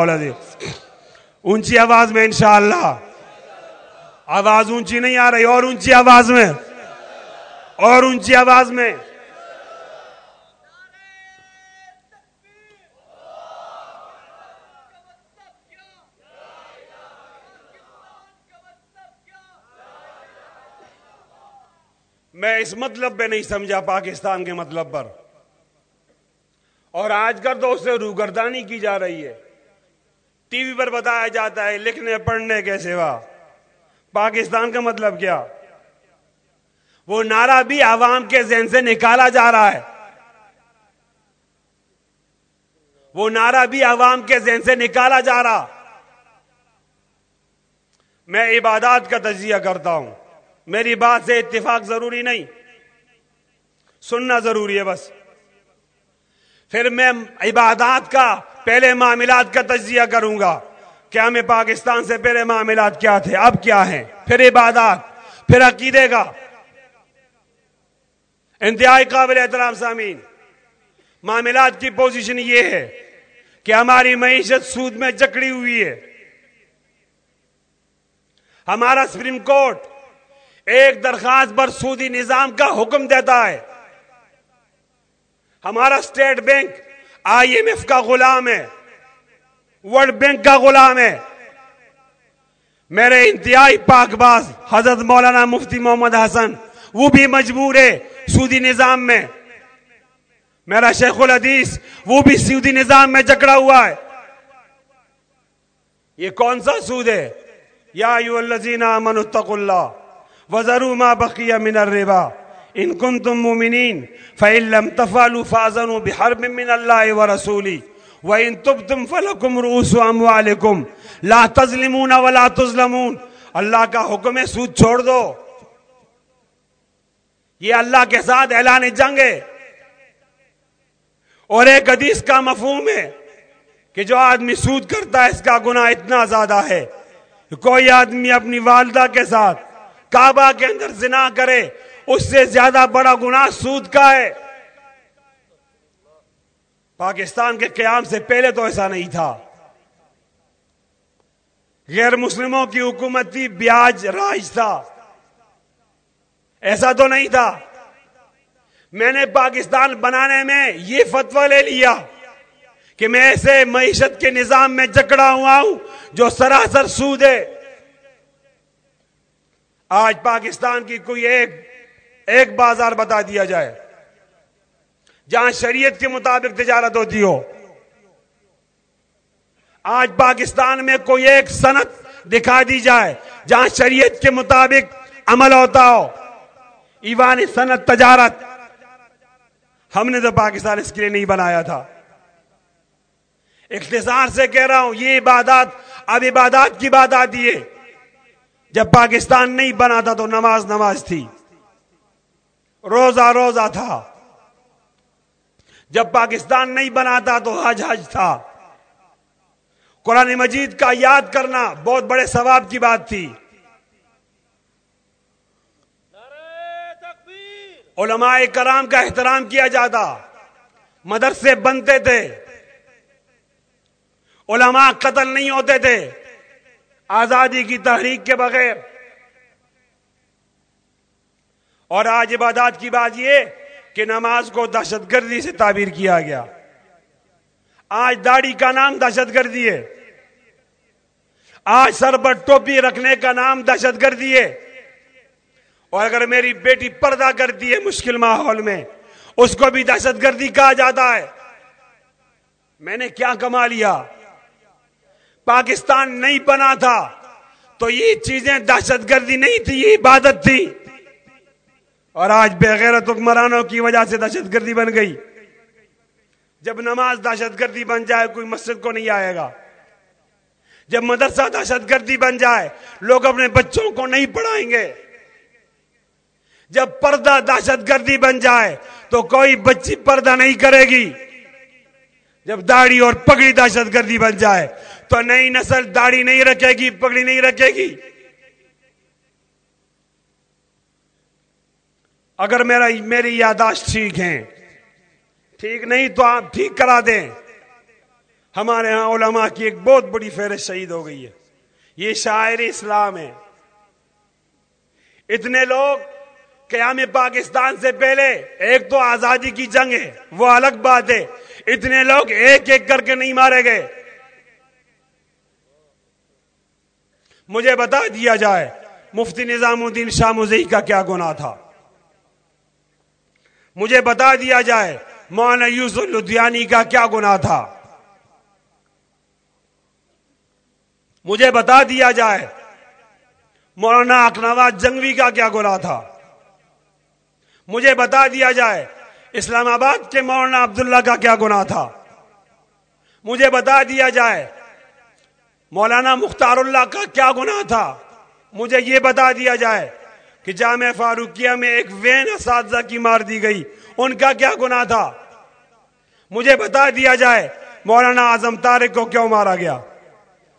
اونچی آواز میں انشاءاللہ۔ آواز اونچی نہیں آ رہی، اور اونچی آواز میں۔ اور اونچی آواز میں۔ میں اس مطلب پہ نہیں سمجھا پاکستان کے مطلب پر۔ اور آج کل تو اسے روگردانی کی جا رہی ہے۔ ٹی وی پر بتایا جاتا ہے لکھنے پڑھنے کے سوا۔ پاکستان کا مطلب کیا؟ وہ نعرہ بھی عوام کے ذہن سے نکالا جا رہا ہے۔ وہ نعرہ بھی عوام کے ذہن سے نکالا جا رہا۔ میں عبادات کا تجزیہ کرتا ہوں۔ میری بات سے اتفاق ضروری نہیں۔ سننا ضروری ہے بس۔ پھر میں عبادات کا، پہلے معاملات کا تجزیہ کروں گا۔ کیا میں پاکستان سے پہلے معاملات کیا تھے؟ اب کیا ہیں؟ پھر عبادات، پھر عقیدے کا۔ انتہائی قابل احترام سامین معاملات کی پوزیشن یہ ہے کہ ہماری معیشت سود میں جکڑی ہوئی ہے۔ ہمارا سپریم کورٹ ایک درخواست پر سودی نظام کا حکم دیتا ہے۔ ہمارا state bank I M F کا غلام ہے۔ ورلڈ بینک کا غلام ہے۔ میرے انتہائی پاک باز حضرت مولانا مفتی محمد حسن، وہ بھی مجبور ہے سودی نظام میں۔ میرا شیخ الحدیث، وہ بھی سودی نظام میں جکڑا ہوا ہے۔ یہ کون سا سود ہے؟ یا من اتقوا اللہ۔ وزروا ما بقي من الربا. إن كنتم مؤمنين، فإن لم تفعلوا فأذنوا بحرب من الله ورسوله. وإن تبتم فلكم رؤوس أموالكم. لا تظلمون ولا تظلمون. اللہ کا حکم ہے، سود چھوڑ دو. یہ اللہ کے ساتھ اعلان جنگ ہے۔ اور ایک حدیث کا مفہوم ہے کہ جو آدمی سود کرتا ہے، اس کا گناہ اتنا زیادہ ہے۔ کوئی آدمی اپنی والدہ کے ساتھ کعبہ کے اندر زنا کرے، اس سے زیادہ بڑا گناہ سود کا ہے۔ پاکستان کے قیام سے پہلے تو ایسا نہیں تھا۔ غیر مسلموں کی حکومتی بیاج راج تھا۔ ایسا تو نہیں تھا۔ میں نے پاکستان بنانے میں یہ فتوہ لے لیا کہ میں ایسے معیشت کے نظام میں جکڑا ہوا ہوں جو سراسر سود ہے۔ آج پاکستان کی کوئی ایک ایک بازار بتا دیا جائے جہاں شریعت کے مطابق تجارت ہوتی ہو۔ آج پاکستان میں کوئی ایک صنعت دکھا دی جائے جہاں شریعت کے مطابق عمل ہوتا ہو۔ ایوان صنعت تجارت۔ ہم نے تو پاکستان اس کے لیے نہیں بنایا تھا۔ اختصار سے کہہ رہا ہوں، یہ عبادات، اب عبادات کی بات آتی ہے۔ جب پاکستان نہیں بنا تھا تو نماز نماز تھی۔ روزہ روزہ تھا۔ جب پاکستان نہیں بنا تھا تو حج حج تھا۔ قرآن مجید کا یاد کرنا بہت بڑے ثواب کی بات تھی۔ علماء کرام کا احترام کیا جاتا۔ مدرسے بنتے تھے۔ علماء قتل نہیں ہوتے تھے۔ آزادی کی تحریک کے بغیر۔ اور آج عبادات کی بات یہ کہ نماز کو دہشت گردی سے تعبیر کیا گیا۔ آج داڑھی کا نام دہشت گردی ہے۔ آج سر پر ٹوپی رکھنے کا نام دہشت گردی ہے۔ اور اگر میری بیٹی پردہ کرتی ہے مشکل ماحول میں، اس کو بھی دہشت گردی کہا جاتا ہے۔ میں نے کیا کما لیا؟ پاکستان نہیں بنا تھا، تو یہ چیزیں دہشت گردی نہیں تھی، یہ عبادت تھی۔ اور آج بےغیرت حکمرانوں کی وجہ سے دہشت گردی بن گئی۔ جب نماز دہشت گردی بن جائے، کوئی مسجد کو نہیں آئے گا۔ جب مدرسہ دہشت گردی بن جائے، لوگ اپنے بچوں کو نہیں پڑھائیں گے۔ جب پردہ دہشت گردی بن جائے، تو کوئی بچی پردہ نہیں کرے گی۔ جب داڑھی اور پگڑی دہشت گردی بن جائے تو نئی نسل داڑھی نہیں رکھے گی، پگڑی نہیں رکھے گی۔ اگر میرا میری یاداشت ٹھیک ہے ٹھیک نہیں تو آپ ٹھیک کرا دیں۔ ہمارے ہاں علماء کی ایک بہت بڑی فہرست شہید ہو گئی ہے۔ یہ شاعر اسلام ہے۔ اتنے لوگ قیام پاکستان سے پہلے ایک تو آزادی کی جنگ ہے، وہ الگ بات ہے۔ اتنے لوگ ایک ایک کر کے نہیں مارے گئے۔ مجھے بتا دیا جائے، مفتی نظام الدین شاہ مزئی کا کیا گناہ تھا۔ مجھے بتا دیا جائے، مولانا یوسف لدھیانی کا کیا گناہ تھا۔ مجھے بتا دیا جائے، مولانا اکنواز جنگوی کا کیا گناہ تھا۔ مجھے بتا دیا جائے، اسلام آباد کے مولانا عبداللہ کا کیا گناہ تھا۔ مجھے بتا دیا جائے مولانا مختار اللہ کا کیا گناہ تھا؟ مجھے یہ بتا دیا جائے کہ جامع فاروقیہ میں ایک وین اساتذہ کی مار دی گئی۔ ان کا کیا گناہ تھا؟ مجھے بتا دیا جائے مولانا اعظم طارق کو کیوں مارا گیا؟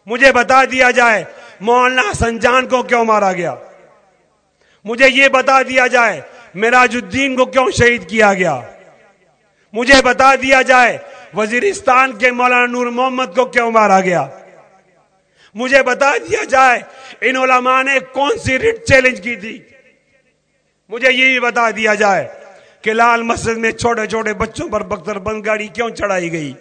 مجھے بتا دیا جائے مولانا سنجان کو کیوں مارا گیا؟ مجھے یہ بتا دیا جائے میراج الدین کو کیوں شہید کیا گیا؟ مجھے بتا دیا جائے وزیرستان کے مولانا نور محمد کو کیوں مارا گیا؟ مجھے بتا دیا جائے ان علماء نے کون سی ریٹ چیلنج کی تھی؟ مجھے یہ بتا دیا جائے کہ لال مسجد میں چھوٹے چھوٹے بچوں پر بختر بند گاڑی کیوں چڑھائی گئی؟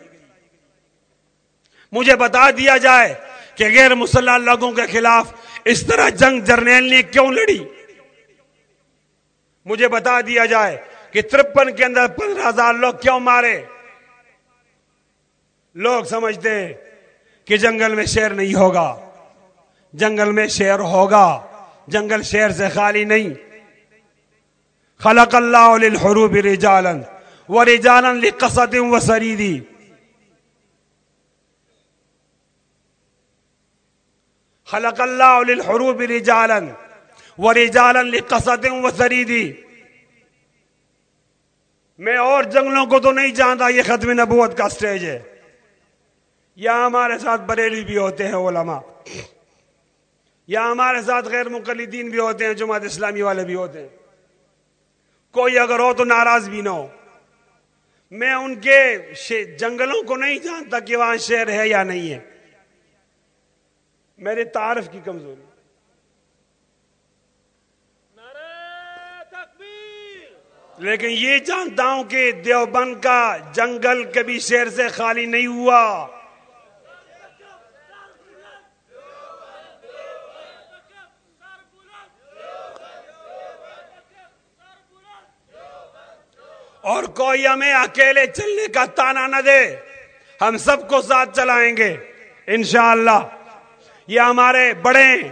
مجھے بتا دیا جائے کہ غیر مسلح لوگوں کے خلاف اس طرح جنگ جرنیل نے کیوں لڑی؟ مجھے بتا دیا جائے کہ ترپن کے اندر پندرہ ہزار لوگ کیوں مارے؟ لوگ سمجھتے ہیں کہ جنگل میں شیر نہیں ہوگا۔ جنگل میں شیر ہوگا۔ جنگل شیر سے خالی نہیں۔ خلق اللہ للحروب رجالا ورجالا لقصد وسریدی خلق اللہ للحروب رجالا ورجالا لقصد وسریدی میں اور جنگلوں کو تو نہیں جانتا، یہ ختم نبوت کا سٹیج ہے۔ یا ہمارے ساتھ بریلی بھی ہوتے ہیں علماء، یا ہمارے ساتھ غیر مقلدین بھی ہوتے ہیں، جماعت اسلامی والے بھی ہوتے ہیں۔ کوئی اگر ہو تو ناراض بھی نہ ہو۔ میں ان کے جنگلوں کو نہیں جانتا کہ وہاں شہر ہے یا نہیں ہے۔ میرے تعارف کی کمزوری۔ لیکن یہ جانتا ہوں کہ دیوبند کا جنگل کبھی شیر سے خالی نہیں ہوا اور کوئی ہمیں اکیلے چلنے کا تانا نہ دے۔ ہم سب کو ساتھ چلائیں گے، انشاءاللہ۔ یہ ہمارے بڑے ہیں۔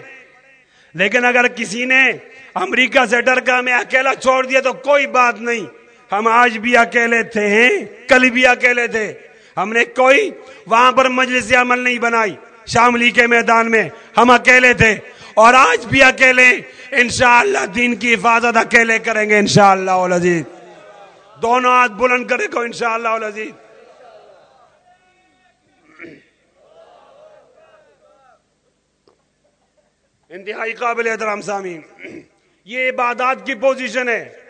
لیکن اگر کسی نے امریکہ سے ڈر کا ہمیں اکیلا چھوڑ دیا تو کوئی بات نہیں۔ ہم آج بھی اکیلے تھے ہیں، کل بھی اکیلے تھے۔ ہم نے کوئی وہاں پر مجلس عمل نہیں بنائی شاملی کے میدان میں ہم اکیلے تھے۔ اور آج بھی اکیلے انشاءاللہ دین کی حفاظت اکیلے کریں گے، انشاءاللہ شاء دونوں ہاتھ بلند کرے کو انشاءاللہ العزیز۔ انتہائی قابل احترام سامین یہ عبادات کی پوزیشن ہے۔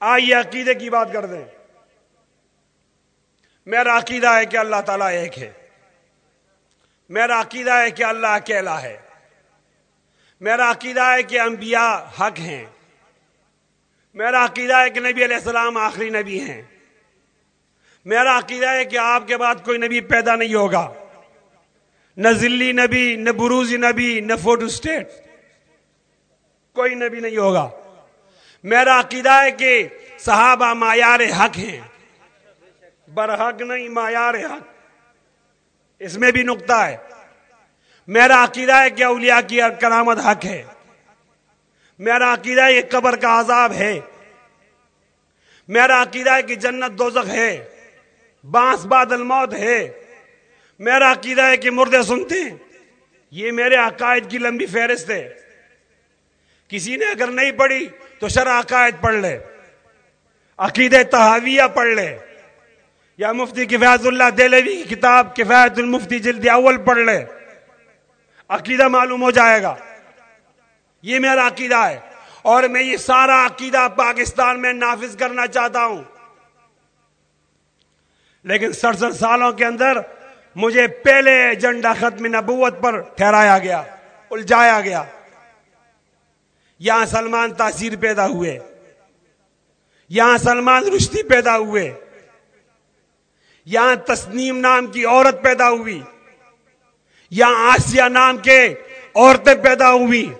آئیے عقیدے کی بات کر دیں۔ میرا عقیدہ ہے کہ اللہ تعالیٰ ایک ہے۔ میرا عقیدہ ہے کہ اللہ اکیلا ہے۔ میرا عقیدہ ہے کہ انبیاء حق ہیں۔ میرا عقیدہ ہے کہ نبی علیہ السلام آخری نبی ہیں۔ میرا عقیدہ ہے کہ آپ کے بعد کوئی نبی پیدا نہیں ہوگا۔ نہ ذلی نبی، نہ بروزی نبی، نہ فوٹو اسٹیٹ کوئی نبی نہیں ہوگا۔ میرا عقیدہ ہے کہ صحابہ معیار حق ہیں۔ برحق نہیں، معیار حق۔ اس میں بھی نقطہ ہے۔ میرا عقیدہ ہے کہ اولیاء کی کرامت حق ہے۔ میرا عقیدہ ہے کہ قبر کا عذاب ہے۔ میرا عقیدہ ہے کہ جنت دوزخ ہے۔ بانس بادل موت ہے۔ میرا عقیدہ ہے کہ مردے سنتے ہیں۔ یہ میرے عقائد کی لمبی فہرست ہے۔ کسی نے اگر نہیں پڑھی تو شرح عقائد پڑھ لے۔ عقید تحاویہ پڑھ لے۔ یا مفتی کفایت اللہ دہلوی کی کتاب کفایت المفتی جلد اول پڑھ لے۔ عقیدہ معلوم ہو جائے گا۔ یہ میرا عقیدہ ہے اور میں یہ سارا عقیدہ پاکستان میں نافذ کرنا چاہتا ہوں۔ لیکن سڑسٹھ سالوں کے اندر مجھے پہلے ایجنڈا ختم نبوت پر ٹھہرایا گیا، الجھایا گیا۔ یہاں سلمان تاثیر پیدا ہوئے۔ یہاں سلمان رشتی پیدا ہوئے۔ یہاں تسنیم نام کی عورت پیدا ہوئی۔ یہاں آسیہ نام کے عورتیں پیدا ہوئی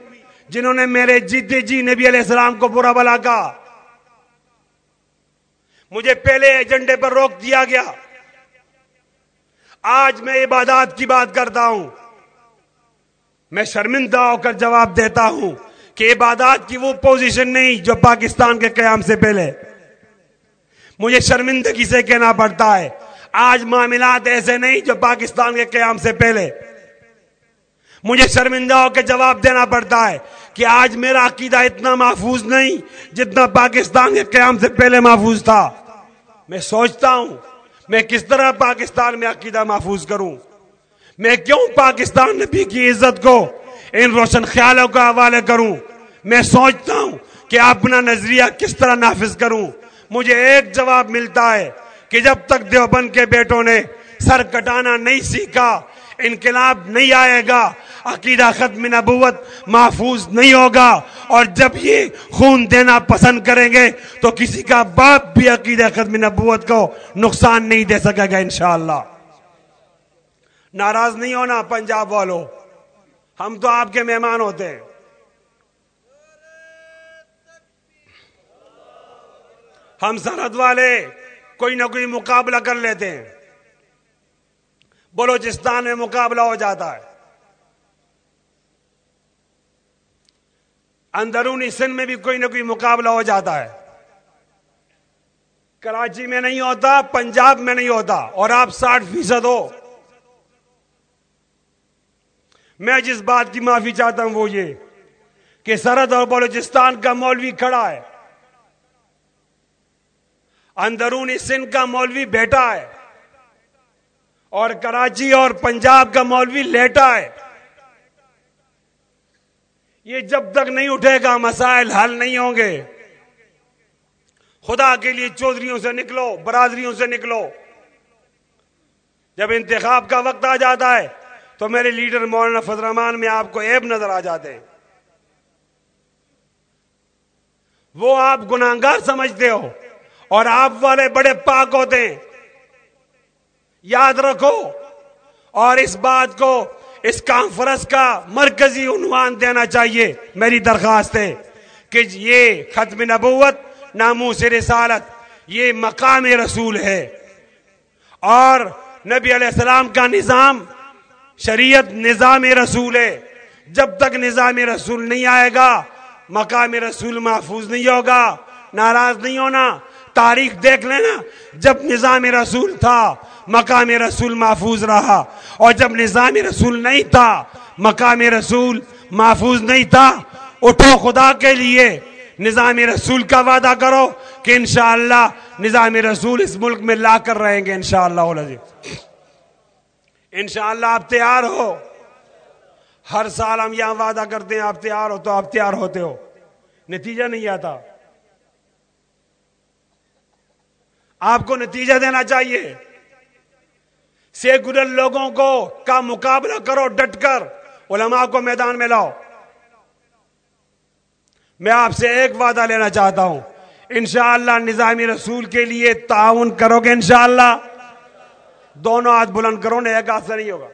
جنہوں نے میرے جیتے جی نبی علیہ السلام کو برا بلا کہا۔ مجھے پہلے ایجنڈے پر روک دیا گیا۔ آج میں عبادات کی بات کرتا ہوں۔ میں شرمندہ ہو کر جواب دیتا ہوں کہ عبادات کی وہ پوزیشن نہیں جو پاکستان کے قیام سے پہلے۔ مجھے شرمندگی سے کہنا پڑتا ہے، آج معاملات ایسے نہیں جو پاکستان کے قیام سے پہلے۔ مجھے شرمندہ ہو کے جواب دینا پڑتا ہے کہ آج میرا عقیدہ اتنا محفوظ نہیں جتنا پاکستان کے قیام سے پہلے محفوظ تھا۔ میں سوچتا ہوں میں کس طرح پاکستان میں عقیدہ محفوظ کروں۔ میں کیوں پاکستان نبی کی عزت کو ان روشن خیالوں کا حوالے کروں؟ میں سوچتا ہوں کہ اپنا نظریہ کس طرح نافذ کروں؟ مجھے ایک جواب ملتا ہے کہ جب تک دیوبند کے بیٹوں نے سر کٹانا نہیں سیکھا انقلاب نہیں آئے گا، عقیدہ ختم نبوت محفوظ نہیں ہوگا، اور جب یہ خون دینا پسند کریں گے تو کسی کا باپ بھی عقیدہ ختم نبوت کو نقصان نہیں دے سکے گا انشاءاللہ۔ ناراض نہیں ہونا پنجاب والوں، ہم تو آپ کے مہمان ہوتے ہیں۔ ہم سرحد والے کوئی نہ کوئی مقابلہ کر لیتے ہیں۔ بلوچستان میں مقابلہ ہو جاتا ہے۔ اندرونی سندھ میں بھی کوئی نہ کوئی مقابلہ ہو جاتا ہے۔ کراچی میں نہیں ہوتا، پنجاب میں نہیں ہوتا، اور آپ ساٹھ فیصد ہو۔ میں جس بات کی معافی چاہتا ہوں وہ یہ کہ سرحد اور بلوچستان کا مولوی کھڑا ہے۔ اندرونی سندھ کا مولوی بیٹا ہے۔ اور کراچی اور پنجاب کا مولوی لیٹا ہے۔ یہ جب تک نہیں اٹھے گا، مسائل حل نہیں ہوں گے۔ خدا کے لیے چودھریوں سے نکلو، برادریوں سے نکلو۔ جب انتخاب کا وقت آ جاتا ہے، تو میرے لیڈر مولانا فضل رحمان میں آپ کو ایب نظر آ جاتے ہیں۔ وہ آپ گناہگار سمجھتے ہو اور آپ والے بڑے پاک ہوتے ہیں۔ یاد رکھو اور اس بات کو اس کانفرنس کا مرکزی عنوان دینا چاہیے۔ میری درخواست ہے کہ یہ ختم نبوت، ناموس رسالت، یہ مقام رسول ہے۔ اور نبی علیہ السلام کا نظام شریعت نظام رسول ہے۔ جب تک نظام رسول نہیں آئے گا، مقام رسول محفوظ نہیں ہوگا، ناراض نہیں ہونا، تاریخ دیکھ لینا۔ جب نظام رسول تھا مقام رسول محفوظ رہا اور جب نظام رسول نہیں تھا، مقام رسول محفوظ نہیں تھا، اٹھو خدا کے لیے نظام رسول کا وعدہ کرو کہ انشاءاللہ نظام رسول اس ملک میں لا کر رہیں گے انشاءاللہ انشاءاللہ آپ تیار ہو۔ ہر سال ہم یہاں وعدہ کرتے ہیں، آپ تیار ہو تو آپ تیار ہوتے ہو۔ نتیجہ نہیں آتا۔ آپ کو نتیجہ دینا چاہیے۔ سیکولر لوگوں کو کا مقابلہ کرو، ڈٹ کر۔ علماء کو میدان میں لاؤ۔ میں آپ سے ایک وعدہ لینا چاہتا ہوں۔ انشاءاللہ نظامی رسول کے لیے تعاون کرو گے انشاءاللہ۔ دونوں ہاتھ بلند کرو نے ایک ہاتھ سے نہیں ہوگا۔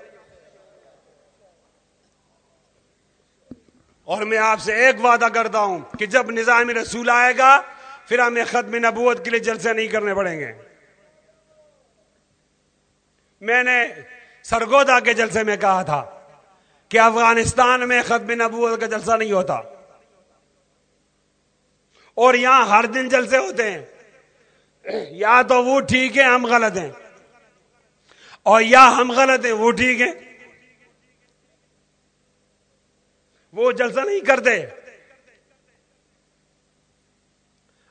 اور میں آپ سے ایک وعدہ کرتا ہوں کہ جب نظامی رسول آئے گا، پھر ہمیں ختم نبوت کے لیے جلسے نہیں کرنے پڑیں گے۔ میں نے سرگودا کے جلسے میں کہا تھا کہ افغانستان میں ختم نبوت کا جلسہ نہیں ہوتا۔ اور یہاں ہر دن جلسے ہوتے ہیں۔ یا تو وہ ٹھیک ہے، ہم غلط ہیں۔ اور یا ہم غلط ہیں، وہ ٹھیک ہے۔ وہ جلسہ نہیں کرتے۔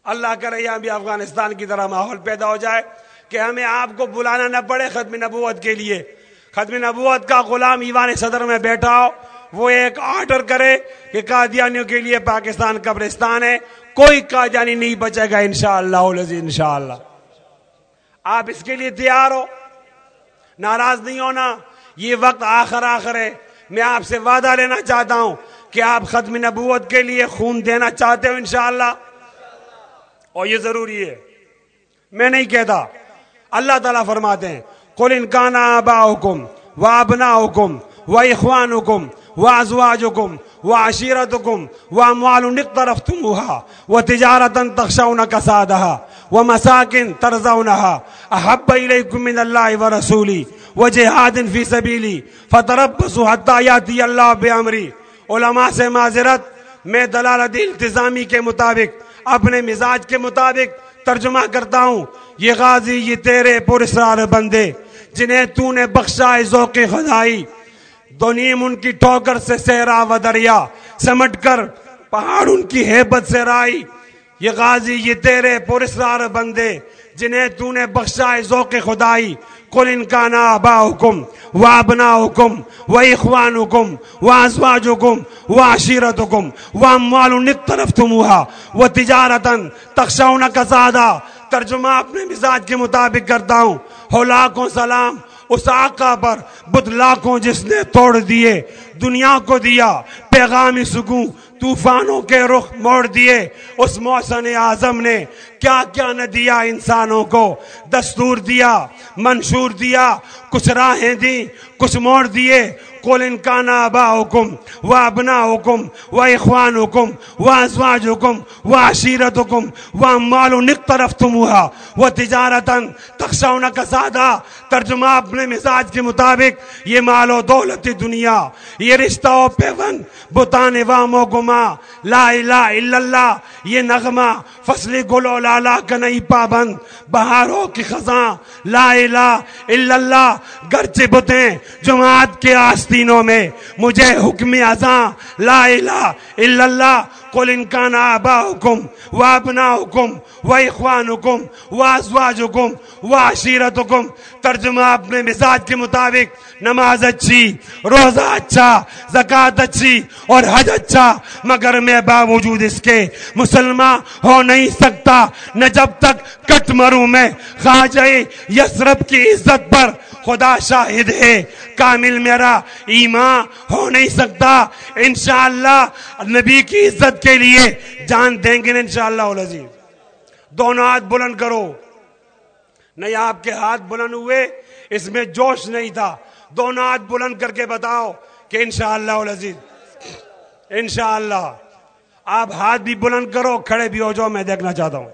اللہ کرے یہاں بھی افغانستان کی طرح ماحول پیدا ہو جائے۔ کہ ہمیں آپ کو بلانا نہ پڑے ختم نبوت کے لیے۔ ختم نبوت کا غلام ایوان صدر میں بیٹھا ہو۔ وہ ایک آرڈر کرے کہ قادیانیوں کے لیے پاکستان قبرستان ہے۔ کوئی قادیانی نہیں بچے گا انشاءاللہ انشاءاللہ۔ آپ اس کے لیے تیار ہو۔ ناراض نہیں ہونا۔ یہ وقت آخر آخر ہے۔ میں آپ سے وعدہ لینا چاہتا ہوں کہ آپ ختم نبوت کے لیے خون دینا چاہتے ہو انشاءاللہ۔ اور یہ ضروری ہے۔ میں نہیں کہتا۔ اللہ تعالیٰ فرماتے ہیں، قل ان کان آباؤکم و ابناؤکم و اخوانکم و ازواجکم و عشیرتکم و اموال نقترفتموها و تجارتا تخشون کسادها و مساکن ترزونها احب الیکم من اللہ و رسولی و جہاد فی سبیلی فتربسوا حتی یاتی اللہ بیامری علماء سے معذرت، میں دلالت التزامی کے مطابق، اپنے مزاج کے مطابق ترجمہ کرتا ہوں۔ یہ غازی، یہ تیرے پرسرار بندے، جنہیں تو نے بخشا ذوق خدائی۔ دونیم ان کی ٹھوکر سے سہرا و دریا، سمٹ کر پہاڑ ان کی حیبت سے رائی۔ یہ غازی، یہ تیرے پرسرار بندے، جنہیں تو نے بخشا ذوق خدائی۔ قل ان کا نا آبا حکم و ابنا حکم و اخوان حکم و ازواج حکم كان اباؤكم وابناؤكم واخوانكم وازواجكم وعشيرتكم واموال اقترفتموها وتجاره تخشون كسادا ترجمہ اپنے مزاج کے مطابق کرتا ہوں۔ ہو لاکھوں سلام، اس آقا پر بدھ لاکھوں جس نے توڑ دیے، دنیا کو دیا، پیغامی سکون، طوفانوں کے رخ موڑ دیے۔ اس محسن اعظم نے کیا کیا نہ دیا انسانوں کو؟ دستور دیا، منشور دیا، کچھ راہیں دی کچھ موڑ دیے۔ قل ان کان آباؤکم و ابناؤکم و كان اباؤكم وابناؤكم واخوانكم وازواجكم وعشيرتكم واموال اقترفتموها وتجاره تخشون كسادا ترجمہ اپنے مزاج کے مطابق یہ مال و دولت دنیا، یہ رشتہ و پیون بتان وام و گما لا الہ الا اللہ یہ نغمہ فصل گل و لالا کا پابند۔ بہاروں کی خزاں، لا الہ الا اللہ گرچہ بتیں جماعت کے آستے فلسطینوں میں۔ مجھے حکم ازاں لا الہ الا اللہ، قل ان كان اباؤكم وابناؤكم واخوانكم وازواجكم وعشيرتكم ترجمہ اپنے مزاج کے مطابق نماز اچھی، روزہ اچھا زکات اچھی اور حج اچھا مگر میں باوجود اس کے مسلمان ہو نہیں سکتا، نہ جب تک کٹ مروں میں خواجہ یسرب کی عزت پر خدا شاہد ہے، کامل میرا ایمان ہو نہیں سکتا۔ انشاءاللہ نبی کی عزت کے لیے جان دیں گے انشاءاللہ العزیز دونوں ہاتھ بلند کرو۔ نہیں آپ کے ہاتھ بلند ہوئے، اس میں جوش نہیں تھا۔ دونوں ہاتھ بلند کر کے بتاؤ کہ انشاءاللہ العزیز، انشاءاللہ، آپ ہاتھ بھی بلند کرو، کھڑے بھی ہو جاؤ، میں دیکھنا چاہتا ہوں۔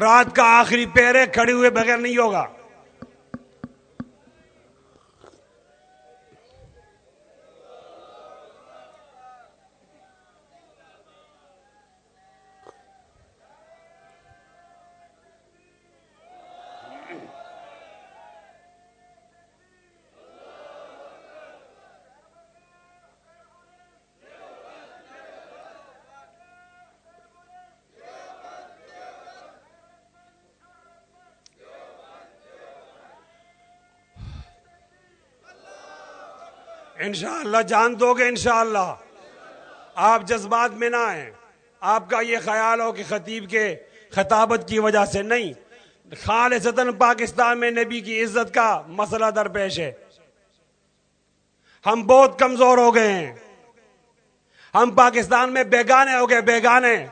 رات کا آخری پیرے کھڑے ہوئے بغیر نہیں ہوگا۔ انشاءاللہ جان دو گے انشاءاللہ۔ آپ جذبات میں نہ آئیں۔ آپ کا یہ خیال ہو کہ خطیب کے خطابت کی وجہ سے نہیں۔ خالصتاً پاکستان میں نبی کی عزت کا مسئلہ درپیش ہے۔ ہم بہت کمزور ہو گئے ہیں۔ ہم پاکستان میں بیگانے ہو گئے، بیگانے۔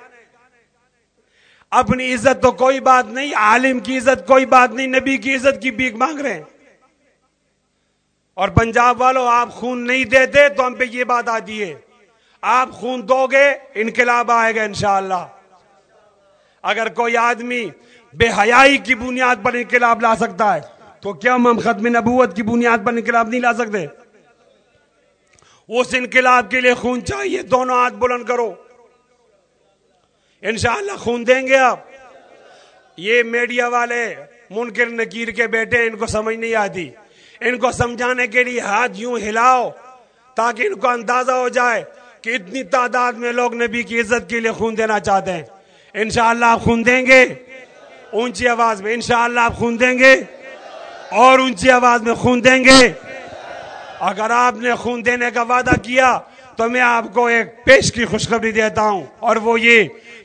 اپنی عزت تو کوئی بات نہیں، عالم کی عزت کوئی بات نہیں، نبی کی عزت کی بیک مانگ رہے ہیں۔ اور پنجاب والوں آپ خون نہیں دیتے تو ہم پہ یہ بات آتی ہے۔ آپ خون دو گے، انقلاب آئے گا انشاءاللہ۔ اگر کوئی آدمی بے حیائی کی بنیاد پر انقلاب لا سکتا ہے، تو کیا ہم ختم نبوت کی بنیاد پر انقلاب نہیں لا سکتے؟ اس انقلاب کے لیے خون چاہیے، دونوں ہاتھ بلند کرو۔ انشاءاللہ خون دیں گے آپ۔ یہ میڈیا والے منکر نکیر کے بیٹے ان کو سمجھ نہیں آتی۔ ان کو سمجھانے کے لیے ہاتھ یوں ہلاؤ تاکہ ان کو اندازہ ہو جائے کہ اتنی تعداد میں لوگ نبی کی عزت کے لیے خون دینا چاہتے ہیں۔ انشاءاللہ آپ خون دیں گے۔ اونچی آواز میں، انشاءاللہ آپ خون دیں گے۔ اور اونچی آواز میں خون دیں گے۔ اگر آپ نے خون دینے کا وعدہ کیا تو میں آپ کو ایک پیش کی خوشخبری دیتا ہوں۔ اور وہ یہ،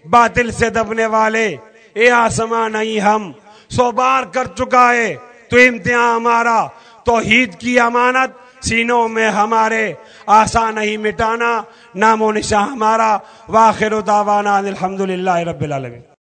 باطل سے دبنے والے۔ اے آسمان نہیں ہم، سو بار کر چکا ہے۔ تو امتحان ہمارا توحید کی امانت، سینوں میں ہمارے آسان نہیں مٹانا نام و نشاں ہمارا واخر دعوانا الحمدللہ رب العالمین۔